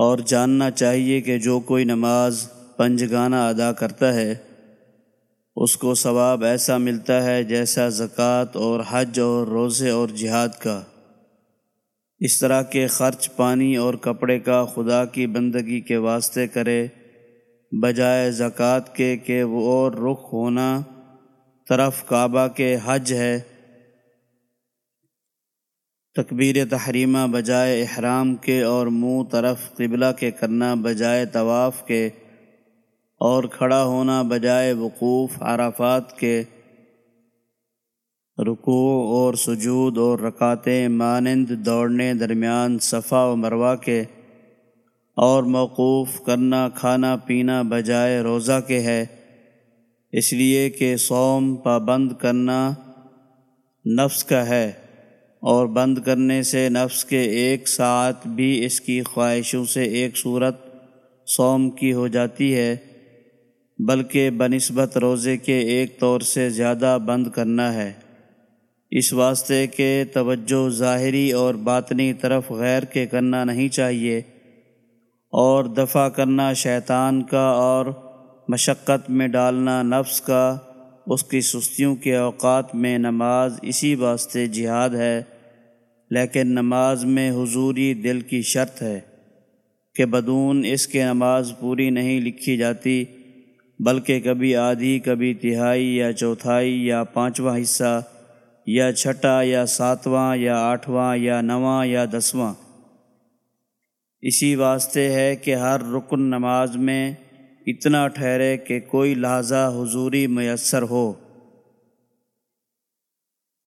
اور جاننا چاہیے کہ جو کوئی نماز پنجگانہ ادا کرتا ہے، اس کو ثواب ایسا ملتا ہے جیسا زکوٰۃ اور حج اور روزے اور جہاد کا۔ اس طرح کے خرچ پانی اور کپڑے کا خدا کی بندگی کے واسطے کرے، بجائے زکوٰۃ کے کہ وہ اور رخ ہونا، طرف کعبہ کے حج ہے۔ تکبیر تحریمہ بجائے احرام کے اور منہ طرف قبلہ کے کرنا بجائے طواف کے اور کھڑا ہونا بجائے وقوف عرفات کے رکوع اور سجود اور رکاتیں مانند دوڑنے درمیان صفا و مروا کے اور موقوف کرنا کھانا پینا بجائے روزہ کے ہے۔ اس لیے کہ سوم پابند کرنا نفس کا ہے۔ اور بند کرنے سے نفس کے ایک ساتھ بھی اس کی خواہشوں سے ایک صورت سوم کی ہو جاتی ہے، بلکہ بنسبت روزے کے ایک طور سے زیادہ بند کرنا ہے۔ اس واسطے کہ توجہ ظاہری اور باطنی طرف غیر کے کرنا نہیں چاہیے اور دفع کرنا شیطان کا اور مشقت میں ڈالنا نفس کا اس کی سستیوں کے اوقات میں نماز اسی واسطے جہاد ہے، لیکن نماز میں حضوری دل کی شرط ہے کہ بدون اس کے نماز پوری نہیں لکھی جاتی، بلکہ کبھی آدھی، کبھی تہائی یا چوتھائی یا پانچواں حصہ یا چھٹا یا ساتواں یا آٹھواں یا نواں یا دسواں۔ اسی واسطے ہے کہ ہر رکن نماز میں اتنا ٹھہرے کہ کوئی لحظہ حضوری میسر ہو۔